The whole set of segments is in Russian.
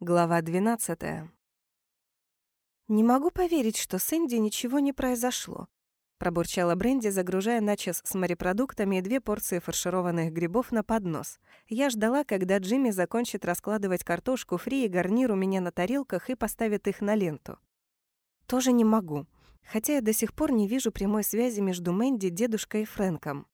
Глава 12. «Не могу поверить, что с Энди ничего не произошло», — пробурчала Бренди, загружая начес с морепродуктами и две порции фаршированных грибов на поднос. Я ждала, когда Джимми закончит раскладывать картошку фри и гарнир у меня на тарелках и поставит их на ленту. «Тоже не могу, хотя я до сих пор не вижу прямой связи между Мэнди, дедушкой и Фрэнком.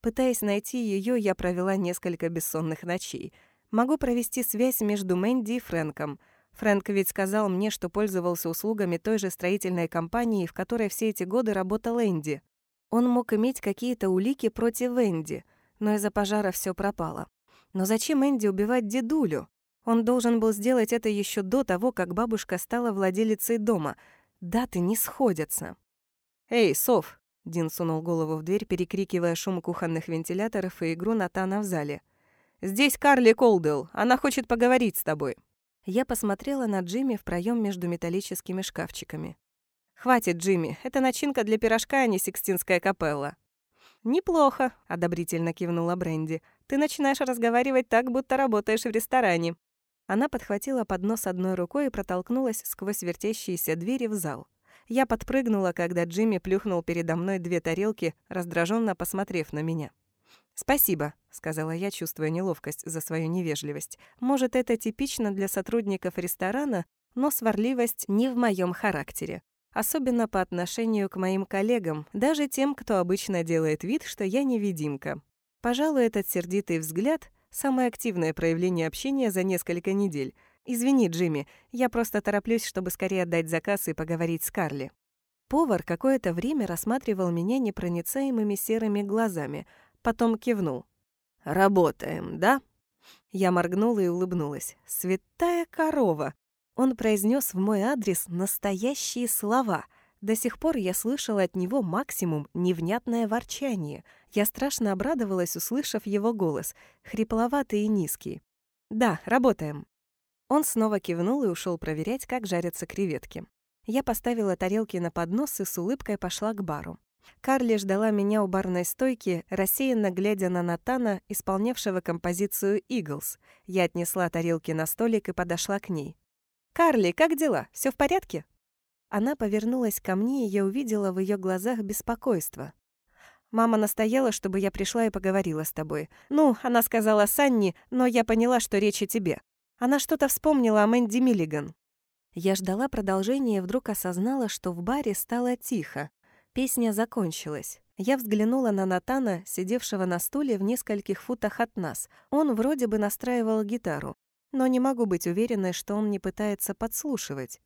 Пытаясь найти ее, я провела несколько бессонных ночей — Могу провести связь между Мэнди и Фрэнком. Фрэнк ведь сказал мне, что пользовался услугами той же строительной компании, в которой все эти годы работал Энди. Он мог иметь какие-то улики против Энди, но из-за пожара все пропало. Но зачем Энди убивать дедулю? Он должен был сделать это еще до того, как бабушка стала владелицей дома. Даты не сходятся. «Эй, Сов!» — Дин сунул голову в дверь, перекрикивая шум кухонных вентиляторов и игру Натана в зале. «Здесь Карли Колдел. Она хочет поговорить с тобой». Я посмотрела на Джимми в проем между металлическими шкафчиками. «Хватит, Джимми. Это начинка для пирожка, а не Сикстинская капелла». «Неплохо», — одобрительно кивнула Бренди. «Ты начинаешь разговаривать так, будто работаешь в ресторане». Она подхватила поднос одной рукой и протолкнулась сквозь вертящиеся двери в зал. Я подпрыгнула, когда Джимми плюхнул передо мной две тарелки, раздраженно посмотрев на меня. «Спасибо», — сказала я, чувствуя неловкость за свою невежливость. «Может, это типично для сотрудников ресторана, но сварливость не в моем характере. Особенно по отношению к моим коллегам, даже тем, кто обычно делает вид, что я невидимка. Пожалуй, этот сердитый взгляд — самое активное проявление общения за несколько недель. Извини, Джимми, я просто тороплюсь, чтобы скорее отдать заказ и поговорить с Карли. Повар какое-то время рассматривал меня непроницаемыми серыми глазами — потом кивнул. «Работаем, да?» Я моргнула и улыбнулась. «Святая корова!» Он произнес в мой адрес настоящие слова. До сих пор я слышала от него максимум невнятное ворчание. Я страшно обрадовалась, услышав его голос, хрипловатый и низкий. «Да, работаем». Он снова кивнул и ушел проверять, как жарятся креветки. Я поставила тарелки на поднос и с улыбкой пошла к бару. Карли ждала меня у барной стойки, рассеянно глядя на Натана, исполнявшего композицию «Иглс». Я отнесла тарелки на столик и подошла к ней. «Карли, как дела? Все в порядке?» Она повернулась ко мне, и я увидела в ее глазах беспокойство. «Мама настояла, чтобы я пришла и поговорила с тобой. Ну, она сказала Санни, но я поняла, что речь о тебе. Она что-то вспомнила о Мэнди Миллиган». Я ждала продолжения и вдруг осознала, что в баре стало тихо. Песня закончилась. Я взглянула на Натана, сидевшего на стуле в нескольких футах от нас. Он вроде бы настраивал гитару, но не могу быть уверенной, что он не пытается подслушивать.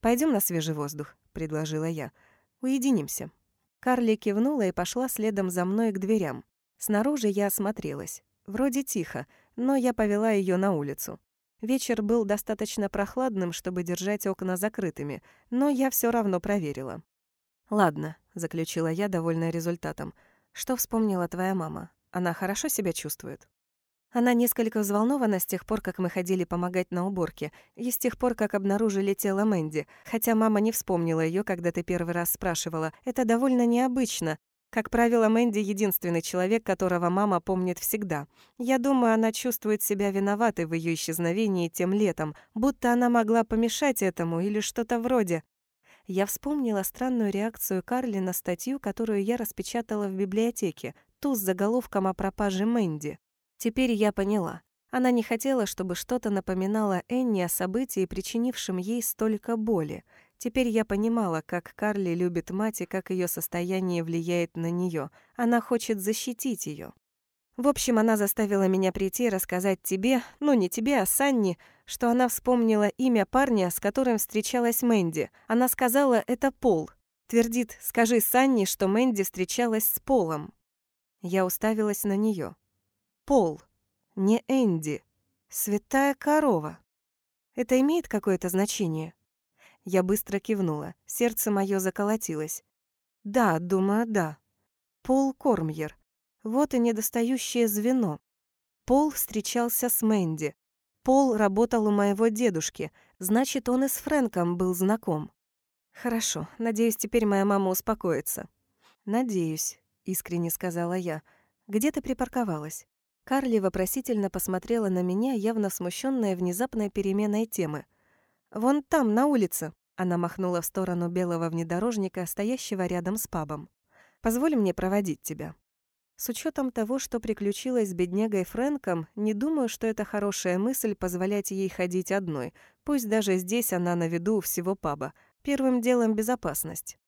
Пойдем на свежий воздух», — предложила я. «Уединимся». Карли кивнула и пошла следом за мной к дверям. Снаружи я осмотрелась. Вроде тихо, но я повела ее на улицу. Вечер был достаточно прохладным, чтобы держать окна закрытыми, но я все равно проверила. «Ладно», — заключила я, довольная результатом. «Что вспомнила твоя мама? Она хорошо себя чувствует?» Она несколько взволнована с тех пор, как мы ходили помогать на уборке, и с тех пор, как обнаружили тело Мэнди. Хотя мама не вспомнила ее, когда ты первый раз спрашивала. Это довольно необычно. Как правило, Мэнди — единственный человек, которого мама помнит всегда. Я думаю, она чувствует себя виноватой в ее исчезновении тем летом, будто она могла помешать этому или что-то вроде я вспомнила странную реакцию Карли на статью, которую я распечатала в библиотеке, ту с заголовком о пропаже Мэнди. Теперь я поняла. Она не хотела, чтобы что-то напоминало Энни о событии, причинившем ей столько боли. Теперь я понимала, как Карли любит мать и как ее состояние влияет на нее. Она хочет защитить ее. В общем, она заставила меня прийти и рассказать тебе, ну не тебе, а Санни, что она вспомнила имя парня, с которым встречалась Мэнди. Она сказала, это Пол. Твердит, скажи Санни, что Мэнди встречалась с Полом. Я уставилась на нее. Пол, не Энди. Святая корова. Это имеет какое-то значение? Я быстро кивнула. Сердце мое заколотилось. Да, думаю, да. Пол Кормьер. Вот и недостающее звено. Пол встречался с Мэнди. Пол работал у моего дедушки, значит, он и с Фрэнком был знаком. Хорошо, надеюсь, теперь моя мама успокоится. Надеюсь, искренне сказала я. Где ты припарковалась? Карли вопросительно посмотрела на меня, явно смущенная внезапной переменой темы. «Вон там, на улице», — она махнула в сторону белого внедорожника, стоящего рядом с пабом. «Позволь мне проводить тебя». С учетом того, что приключилось с беднягой Фрэнком, не думаю, что это хорошая мысль позволять ей ходить одной, пусть даже здесь она на виду у всего паба. Первым делом безопасность.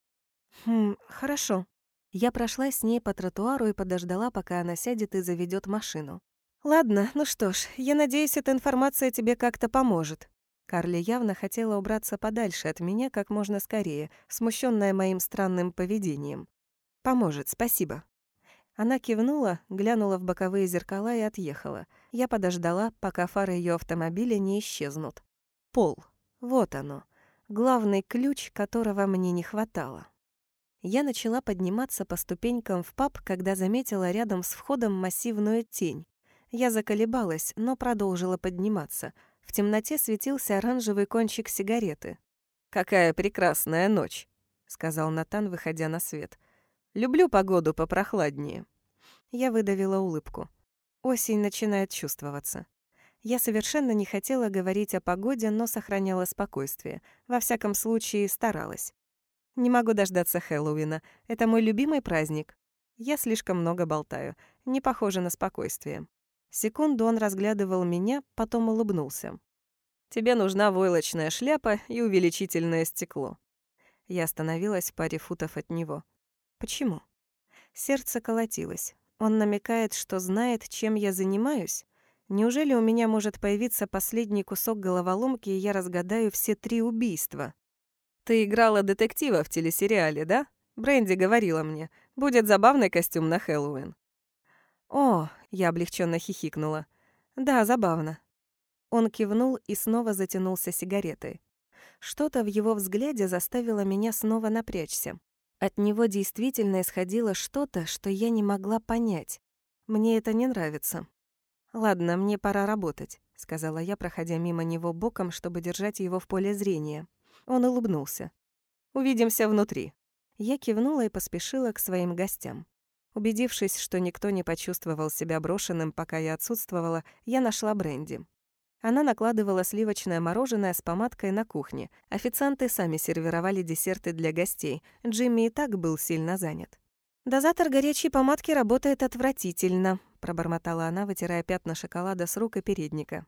Хм, хорошо. Я прошла с ней по тротуару и подождала, пока она сядет и заведет машину. Ладно, ну что ж, я надеюсь, эта информация тебе как-то поможет. Карли явно хотела убраться подальше от меня как можно скорее, смущенная моим странным поведением. Поможет, спасибо. Она кивнула, глянула в боковые зеркала и отъехала. Я подождала, пока фары ее автомобиля не исчезнут. Пол. Вот оно. Главный ключ, которого мне не хватало. Я начала подниматься по ступенькам в паб, когда заметила рядом с входом массивную тень. Я заколебалась, но продолжила подниматься. В темноте светился оранжевый кончик сигареты. «Какая прекрасная ночь», — сказал Натан, выходя на свет. Люблю погоду попрохладнее». Я выдавила улыбку. Осень начинает чувствоваться. Я совершенно не хотела говорить о погоде, но сохраняла спокойствие. Во всяком случае, старалась. Не могу дождаться Хэллоуина. Это мой любимый праздник. Я слишком много болтаю. Не похоже на спокойствие. Секунду он разглядывал меня, потом улыбнулся. «Тебе нужна войлочная шляпа и увеличительное стекло». Я остановилась в паре футов от него. Почему? Сердце колотилось. Он намекает, что знает, чем я занимаюсь? Неужели у меня может появиться последний кусок головоломки, и я разгадаю все три убийства? Ты играла детектива в телесериале, да? Бренди говорила мне. Будет забавный костюм на Хэллоуин. О, я облегченно хихикнула. Да, забавно. Он кивнул и снова затянулся сигаретой. Что-то в его взгляде заставило меня снова напрячься. От него действительно исходило что-то, что я не могла понять. Мне это не нравится. «Ладно, мне пора работать», — сказала я, проходя мимо него боком, чтобы держать его в поле зрения. Он улыбнулся. «Увидимся внутри». Я кивнула и поспешила к своим гостям. Убедившись, что никто не почувствовал себя брошенным, пока я отсутствовала, я нашла Бренди. Она накладывала сливочное мороженое с помадкой на кухне. Официанты сами сервировали десерты для гостей. Джимми и так был сильно занят. «Дозатор горячей помадки работает отвратительно», — пробормотала она, вытирая пятна шоколада с рук и передника.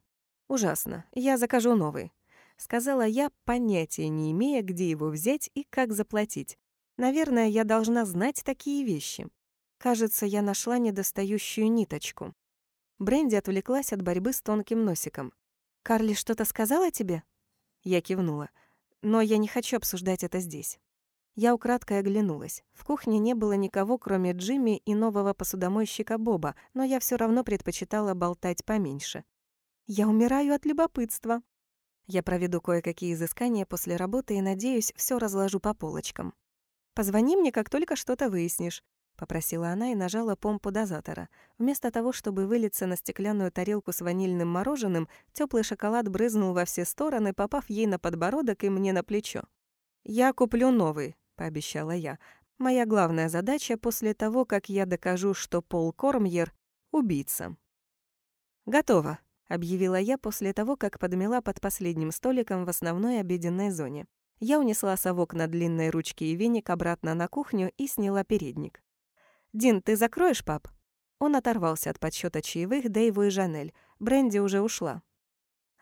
«Ужасно. Я закажу новый», — сказала я, понятия не имея, где его взять и как заплатить. Наверное, я должна знать такие вещи. Кажется, я нашла недостающую ниточку. Бренди отвлеклась от борьбы с тонким носиком. «Карли что-то сказала тебе?» Я кивнула. «Но я не хочу обсуждать это здесь». Я украдкой оглянулась. В кухне не было никого, кроме Джимми и нового посудомойщика Боба, но я все равно предпочитала болтать поменьше. «Я умираю от любопытства». Я проведу кое-какие изыскания после работы и, надеюсь, все разложу по полочкам. Позвони мне, как только что-то выяснишь попросила она и нажала помпу дозатора. Вместо того, чтобы вылиться на стеклянную тарелку с ванильным мороженым, теплый шоколад брызнул во все стороны, попав ей на подбородок и мне на плечо. «Я куплю новый», — пообещала я. «Моя главная задача после того, как я докажу, что Пол Кормьер — убийца». «Готово», — объявила я после того, как подмела под последним столиком в основной обеденной зоне. Я унесла совок на длинной ручке и веник обратно на кухню и сняла передник. «Дин, ты закроешь, пап?» Он оторвался от подсчета чаевых Дэйву и Жанель. Бренди уже ушла.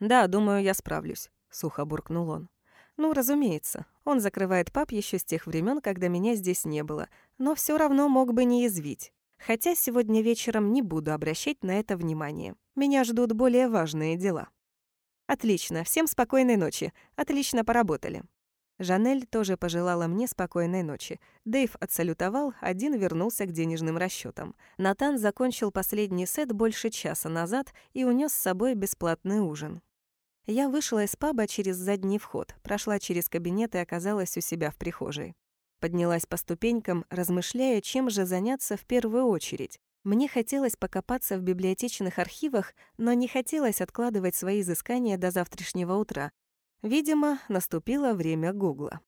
«Да, думаю, я справлюсь», — сухо буркнул он. «Ну, разумеется. Он закрывает пап еще с тех времен, когда меня здесь не было, но все равно мог бы не язвить. Хотя сегодня вечером не буду обращать на это внимание. Меня ждут более важные дела». «Отлично. Всем спокойной ночи. Отлично поработали». Жанель тоже пожелала мне спокойной ночи. Дэйв отсалютовал, один вернулся к денежным расчетам. Натан закончил последний сет больше часа назад и унес с собой бесплатный ужин. Я вышла из паба через задний вход, прошла через кабинет и оказалась у себя в прихожей. Поднялась по ступенькам, размышляя, чем же заняться в первую очередь. Мне хотелось покопаться в библиотечных архивах, но не хотелось откладывать свои изыскания до завтрашнего утра, Видимо, наступило время Гугла.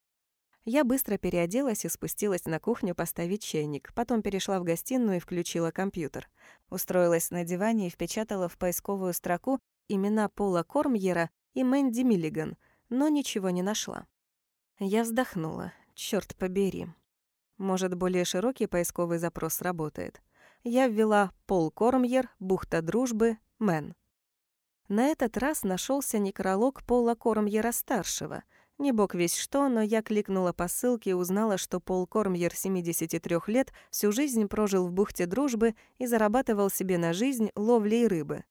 Я быстро переоделась и спустилась на кухню поставить чайник, потом перешла в гостиную и включила компьютер. Устроилась на диване и впечатала в поисковую строку имена Пола Кормьера и Мэнди Миллиган, но ничего не нашла. Я вздохнула. Чёрт побери. Может, более широкий поисковый запрос работает. Я ввела «Пол Кормьер», «Бухта дружбы», «Мэн». На этот раз нашелся некролог Пола Кормьера-старшего — не бог весь что, но я кликнула по ссылке и узнала, что Пол Кормьер 73 лет всю жизнь прожил в бухте Дружбы и зарабатывал себе на жизнь ловлей рыбы.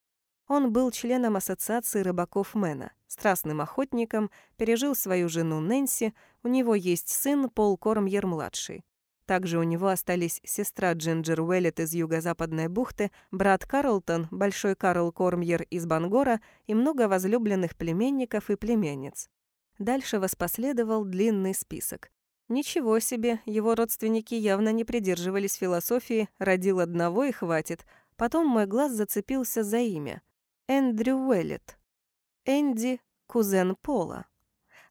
Он был членом ассоциации рыбаков Мэна, страстным охотником, пережил свою жену Нэнси, у него есть сын Пол Кормьер-младший. Также у него остались сестра Джинджер Уэллет из юго-западной бухты, брат Карлтон, большой Карл Кормьер из Бангора и много возлюбленных племенников и племянниц. Дальше воспоследовал длинный список. Ничего себе, его родственники явно не придерживались философии «родил одного и хватит». Потом мой глаз зацепился за имя. Эндрю Уэллет. Энди — кузен Пола.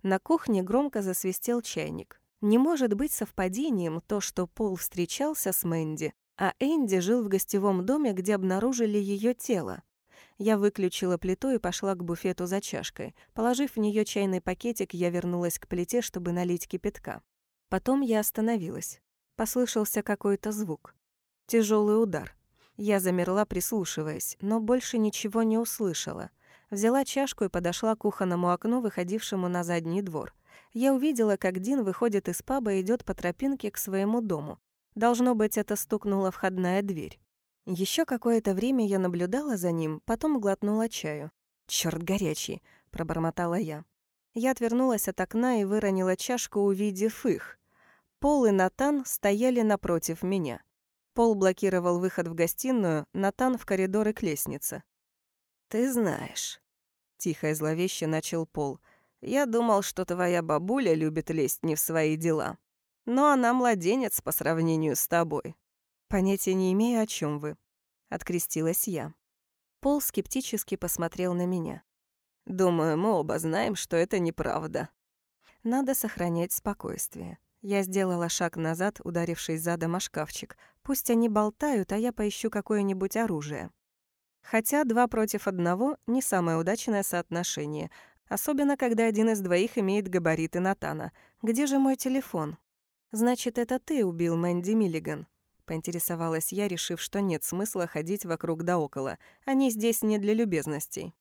На кухне громко засвистел чайник. Не может быть совпадением то, что Пол встречался с Мэнди, а Энди жил в гостевом доме, где обнаружили ее тело. Я выключила плиту и пошла к буфету за чашкой. Положив в нее чайный пакетик, я вернулась к плите, чтобы налить кипятка. Потом я остановилась. Послышался какой-то звук. Тяжелый удар. Я замерла, прислушиваясь, но больше ничего не услышала. Взяла чашку и подошла к кухонному окну, выходившему на задний двор. Я увидела, как Дин выходит из паба и идет по тропинке к своему дому. Должно быть, это стукнула входная дверь. Еще какое-то время я наблюдала за ним, потом глотнула чаю. Черт горячий!» — пробормотала я. Я отвернулась от окна и выронила чашку, увидев их. Пол и Натан стояли напротив меня. Пол блокировал выход в гостиную, Натан в коридоры к лестнице. «Ты знаешь», — тихо и зловеще начал Пол, «я думал, что твоя бабуля любит лезть не в свои дела. Но она младенец по сравнению с тобой. «Понятия не имею, о чем вы», — открестилась я. Пол скептически посмотрел на меня. «Думаю, мы оба знаем, что это неправда». Надо сохранять спокойствие. Я сделала шаг назад, ударившись задом о шкафчик. Пусть они болтают, а я поищу какое-нибудь оружие. Хотя два против одного — не самое удачное соотношение, особенно когда один из двоих имеет габариты Натана. Где же мой телефон? Значит, это ты убил Мэнди Миллиган поинтересовалась я, решив, что нет смысла ходить вокруг да около. Они здесь не для любезностей.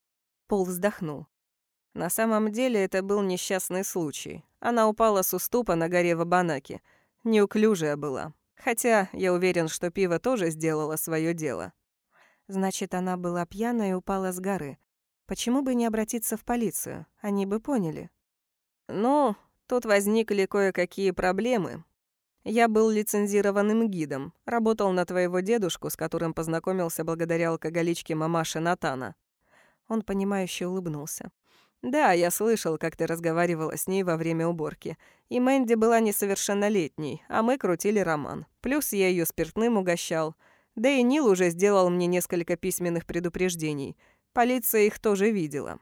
Пол вздохнул. На самом деле это был несчастный случай. Она упала с уступа на горе Вабанаки. Неуклюжая была. Хотя я уверен, что пиво тоже сделало свое дело. Значит, она была пьяна и упала с горы. Почему бы не обратиться в полицию? Они бы поняли. Ну, тут возникли кое-какие проблемы, я был лицензированным гидом, работал на твоего дедушку, с которым познакомился благодаря алкоголичке мамаши Натана». Он, понимающе улыбнулся. «Да, я слышал, как ты разговаривала с ней во время уборки. И Мэнди была несовершеннолетней, а мы крутили роман. Плюс я ее спиртным угощал. Да и Нил уже сделал мне несколько письменных предупреждений. Полиция их тоже видела».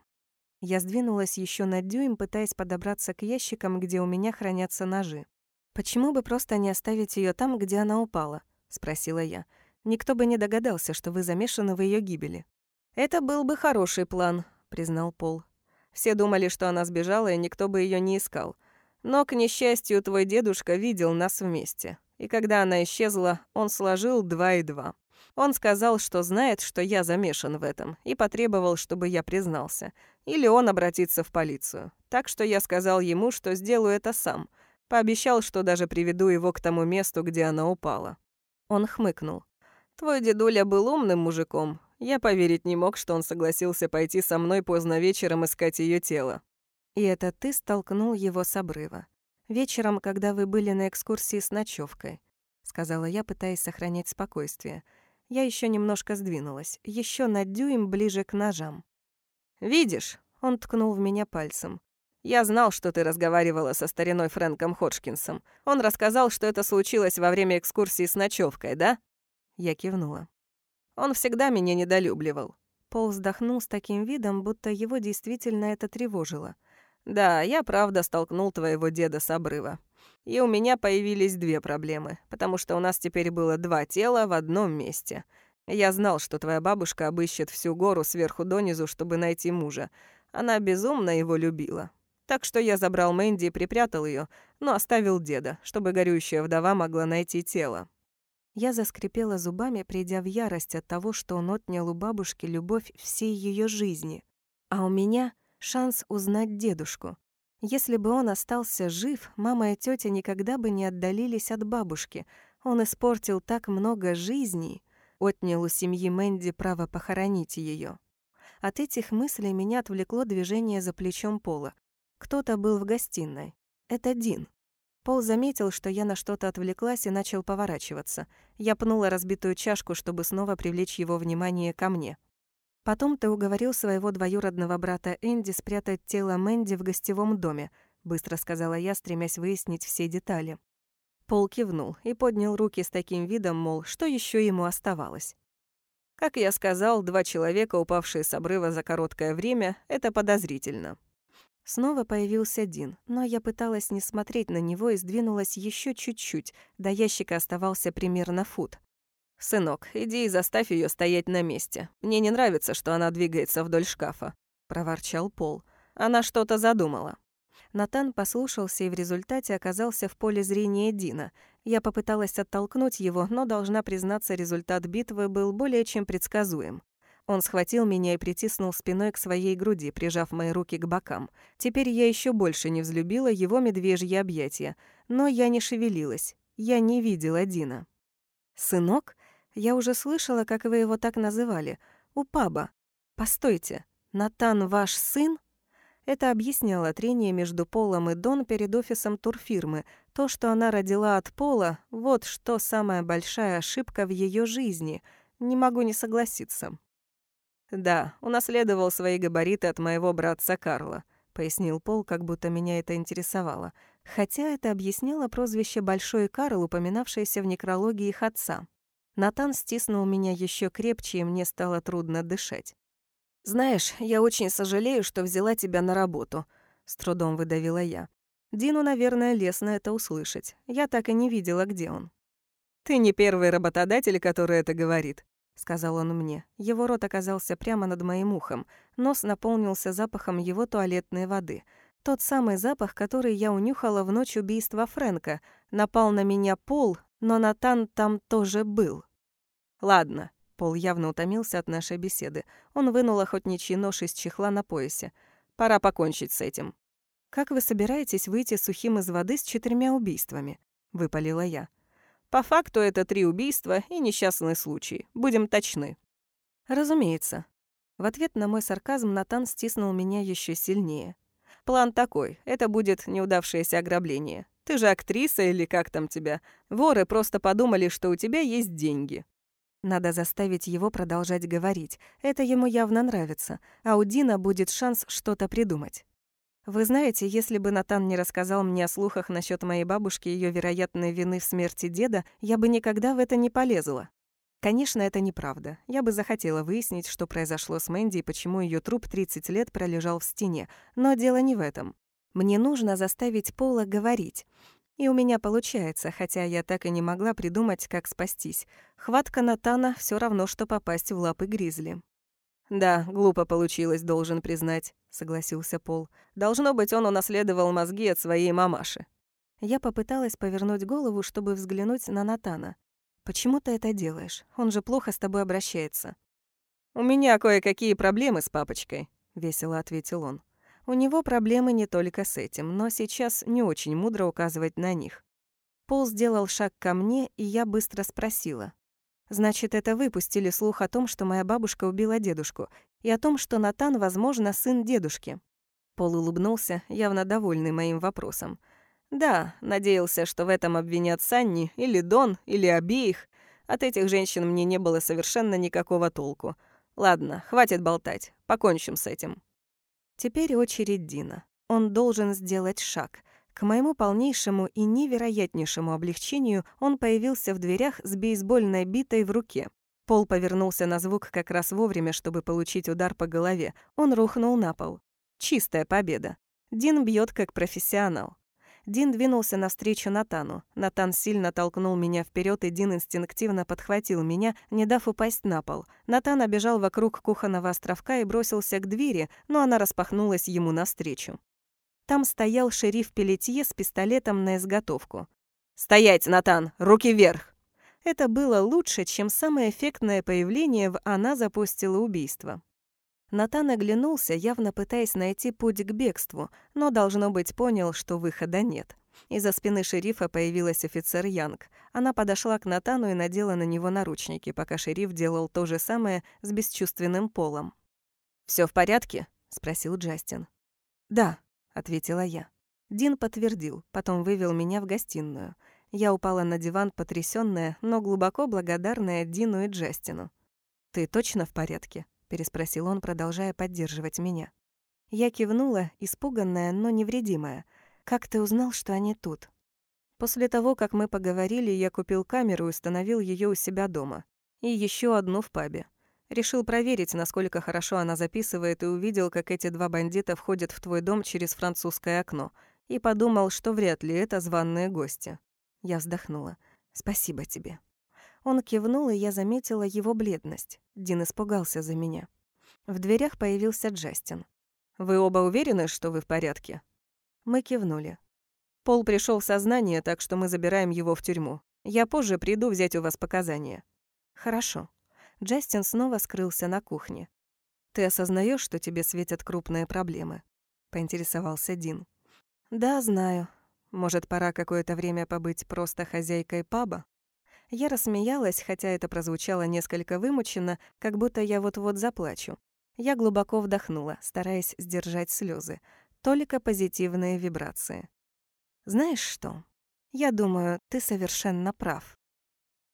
Я сдвинулась еще на дюйм, пытаясь подобраться к ящикам, где у меня хранятся ножи. «Почему бы просто не оставить ее там, где она упала?» — спросила я. «Никто бы не догадался, что вы замешаны в ее гибели». «Это был бы хороший план», — признал Пол. «Все думали, что она сбежала, и никто бы ее не искал. Но, к несчастью, твой дедушка видел нас вместе. И когда она исчезла, он сложил два и два. Он сказал, что знает, что я замешан в этом, и потребовал, чтобы я признался. Или он обратится в полицию. Так что я сказал ему, что сделаю это сам — Пообещал, что даже приведу его к тому месту, где она упала. Он хмыкнул. «Твой дедуля был умным мужиком. Я поверить не мог, что он согласился пойти со мной поздно вечером искать ее тело». «И это ты столкнул его с обрыва. Вечером, когда вы были на экскурсии с ночевкой, сказала я, пытаясь сохранять спокойствие. Я еще немножко сдвинулась, еще на дюйм ближе к ножам. «Видишь?» — он ткнул в меня пальцем. Я знал, что ты разговаривала со стариной Фрэнком Ходжкинсом. Он рассказал, что это случилось во время экскурсии с ночевкой, да?» Я кивнула. «Он всегда меня недолюбливал». Пол вздохнул с таким видом, будто его действительно это тревожило. «Да, я правда столкнул твоего деда с обрыва. И у меня появились две проблемы, потому что у нас теперь было два тела в одном месте. Я знал, что твоя бабушка обыщет всю гору сверху донизу, чтобы найти мужа. Она безумно его любила. Так что я забрал Мэнди и припрятал ее, но оставил деда, чтобы горюющая вдова могла найти тело. Я заскрипела зубами, придя в ярость от того, что он отнял у бабушки любовь всей ее жизни. А у меня шанс узнать дедушку. Если бы он остался жив, мама и тетя никогда бы не отдалились от бабушки. Он испортил так много жизней, отнял у семьи Мэнди право похоронить ее. От этих мыслей меня отвлекло движение за плечом Пола. Кто-то был в гостиной. Это Дин. Пол заметил, что я на что-то отвлеклась и начал поворачиваться. Я пнула разбитую чашку, чтобы снова привлечь его внимание ко мне. «Потом ты уговорил своего двоюродного брата Энди спрятать тело Мэнди в гостевом доме», быстро сказала я, стремясь выяснить все детали. Пол кивнул и поднял руки с таким видом, мол, что еще ему оставалось. Как я сказал, два человека, упавшие с обрыва за короткое время, это подозрительно. Снова появился Дин, но я пыталась не смотреть на него и сдвинулась еще чуть-чуть, до ящика оставался примерно фут. «Сынок, иди и заставь ее стоять на месте. Мне не нравится, что она двигается вдоль шкафа», — проворчал Пол. «Она что-то задумала». Натан послушался и в результате оказался в поле зрения Дина. Я попыталась оттолкнуть его, но, должна признаться, результат битвы был более чем предсказуем. Он схватил меня и притиснул спиной к своей груди, прижав мои руки к бокам. Теперь я еще больше не взлюбила его медвежьи объятия. Но я не шевелилась. Я не видела Дина. «Сынок? Я уже слышала, как вы его так называли. У паба. Постойте, Натан ваш сын?» Это объясняло трение между Полом и Дон перед офисом турфирмы. То, что она родила от Пола, вот что самая большая ошибка в ее жизни. Не могу не согласиться. «Да, унаследовал свои габариты от моего братца Карла», — пояснил Пол, как будто меня это интересовало. Хотя это объясняло прозвище «Большой Карл», упоминавшееся в некрологии их отца. Натан стиснул меня еще крепче, и мне стало трудно дышать. «Знаешь, я очень сожалею, что взяла тебя на работу», — с трудом выдавила я. Дину, наверное, лестно это услышать. Я так и не видела, где он. «Ты не первый работодатель, который это говорит», — сказал он мне. Его рот оказался прямо над моим ухом. Нос наполнился запахом его туалетной воды. Тот самый запах, который я унюхала в ночь убийства Фрэнка. Напал на меня Пол, но Натан там тоже был. «Ладно». Пол явно утомился от нашей беседы. Он вынул охотничий нож из чехла на поясе. «Пора покончить с этим». «Как вы собираетесь выйти сухим из воды с четырьмя убийствами?» — выпалила я. По факту это три убийства и несчастный случай. Будем точны. Разумеется. В ответ на мой сарказм Натан стиснул меня еще сильнее. План такой. Это будет неудавшееся ограбление. Ты же актриса или как там тебя? Воры просто подумали, что у тебя есть деньги. Надо заставить его продолжать говорить. Это ему явно нравится. А у Дина будет шанс что-то придумать. Вы знаете, если бы Натан не рассказал мне о слухах насчет моей бабушки и ее вероятной вины в смерти деда, я бы никогда в это не полезла. Конечно, это неправда. Я бы захотела выяснить, что произошло с Мэнди и почему ее труп 30 лет пролежал в стене. Но дело не в этом. Мне нужно заставить Пола говорить. И у меня получается, хотя я так и не могла придумать, как спастись. Хватка Натана все равно, что попасть в лапы Гризли. «Да, глупо получилось, должен признать», — согласился Пол. «Должно быть, он унаследовал мозги от своей мамаши». Я попыталась повернуть голову, чтобы взглянуть на Натана. «Почему ты это делаешь? Он же плохо с тобой обращается». «У меня кое-какие проблемы с папочкой», — весело ответил он. «У него проблемы не только с этим, но сейчас не очень мудро указывать на них». Пол сделал шаг ко мне, и я быстро спросила. Значит, это вы пустили слух о том, что моя бабушка убила дедушку, и о том, что Натан, возможно, сын дедушки. Пол улыбнулся, явно довольный моим вопросом. «Да, надеялся, что в этом обвинят Санни, или Дон, или обеих. От этих женщин мне не было совершенно никакого толку. Ладно, хватит болтать, покончим с этим». Теперь очередь Дина. Он должен сделать шаг. К моему полнейшему и невероятнейшему облегчению он появился в дверях с бейсбольной битой в руке. Пол повернулся на звук как раз вовремя, чтобы получить удар по голове. Он рухнул на пол. Чистая победа. Дин бьет как профессионал. Дин двинулся навстречу Натану. Натан сильно толкнул меня вперед, и Дин инстинктивно подхватил меня, не дав упасть на пол. Натан обежал вокруг кухонного островка и бросился к двери, но она распахнулась ему навстречу. Там стоял шериф Пелетье с пистолетом на изготовку. «Стоять, Натан! Руки вверх!» Это было лучше, чем самое эффектное появление в «Она запустила убийство». Натан оглянулся, явно пытаясь найти путь к бегству, но, должно быть, понял, что выхода нет. Из-за спины шерифа появилась офицер Янг. Она подошла к Натану и надела на него наручники, пока шериф делал то же самое с бесчувственным полом. Все в порядке?» — спросил Джастин. «Да», — ответила я. Дин подтвердил, потом вывел меня в гостиную. Я упала на диван, потрясённая, но глубоко благодарная Дину и Джастину. «Ты точно в порядке?» — переспросил он, продолжая поддерживать меня. Я кивнула, испуганная, но невредимая. «Как ты узнал, что они тут?» После того, как мы поговорили, я купил камеру и установил ее у себя дома. И еще одну в пабе. Решил проверить, насколько хорошо она записывает, и увидел, как эти два бандита входят в твой дом через французское окно. И подумал, что вряд ли это званные гости. Я вздохнула. «Спасибо тебе». Он кивнул, и я заметила его бледность. Дин испугался за меня. В дверях появился Джастин. «Вы оба уверены, что вы в порядке?» Мы кивнули. Пол пришел в сознание, так что мы забираем его в тюрьму. Я позже приду взять у вас показания. Хорошо. Джастин снова скрылся на кухне. Ты осознаешь, что тебе светят крупные проблемы? поинтересовался Дин. Да, знаю. Может, пора какое-то время побыть просто хозяйкой паба? Я рассмеялась, хотя это прозвучало несколько вымученно, как будто я вот-вот заплачу. Я глубоко вдохнула, стараясь сдержать слезы. Только позитивные вибрации. «Знаешь что? Я думаю, ты совершенно прав».